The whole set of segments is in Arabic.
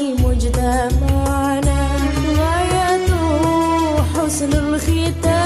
المجتمعنا غايته حسن الختام.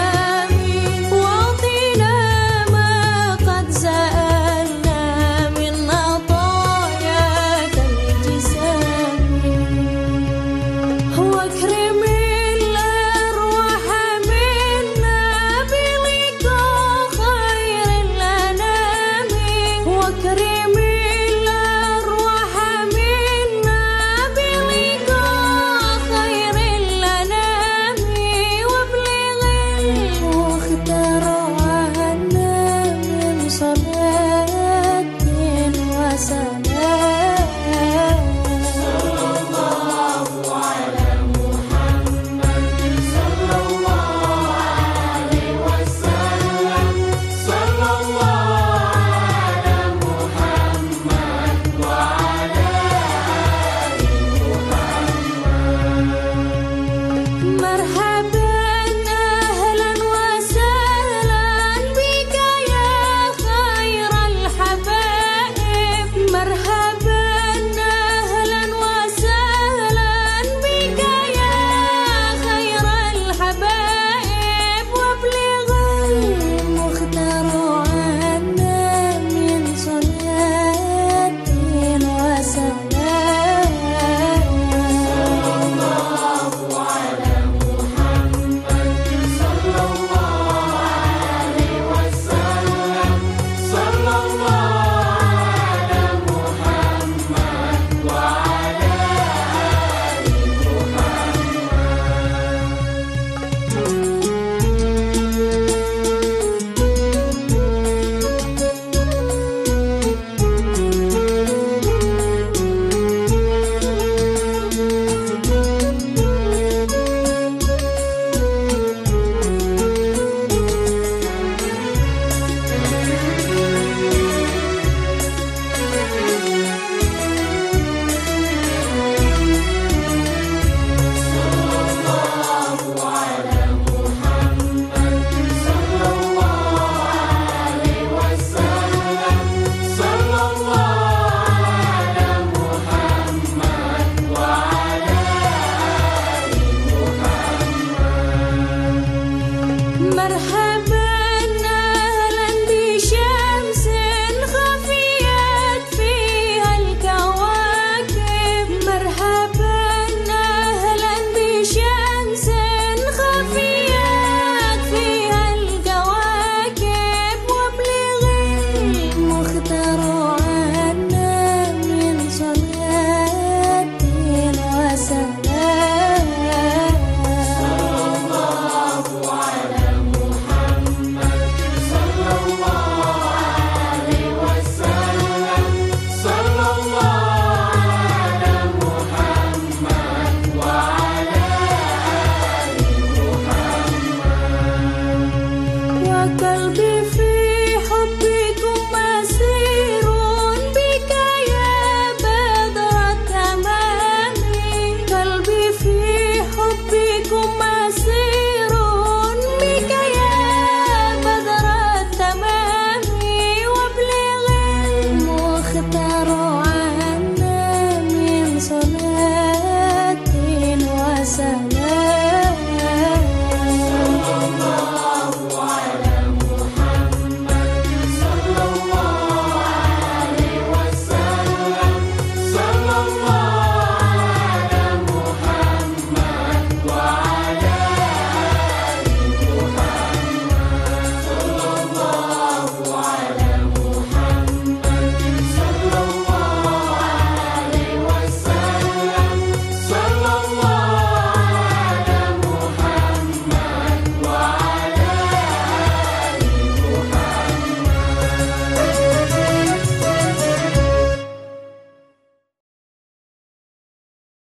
remember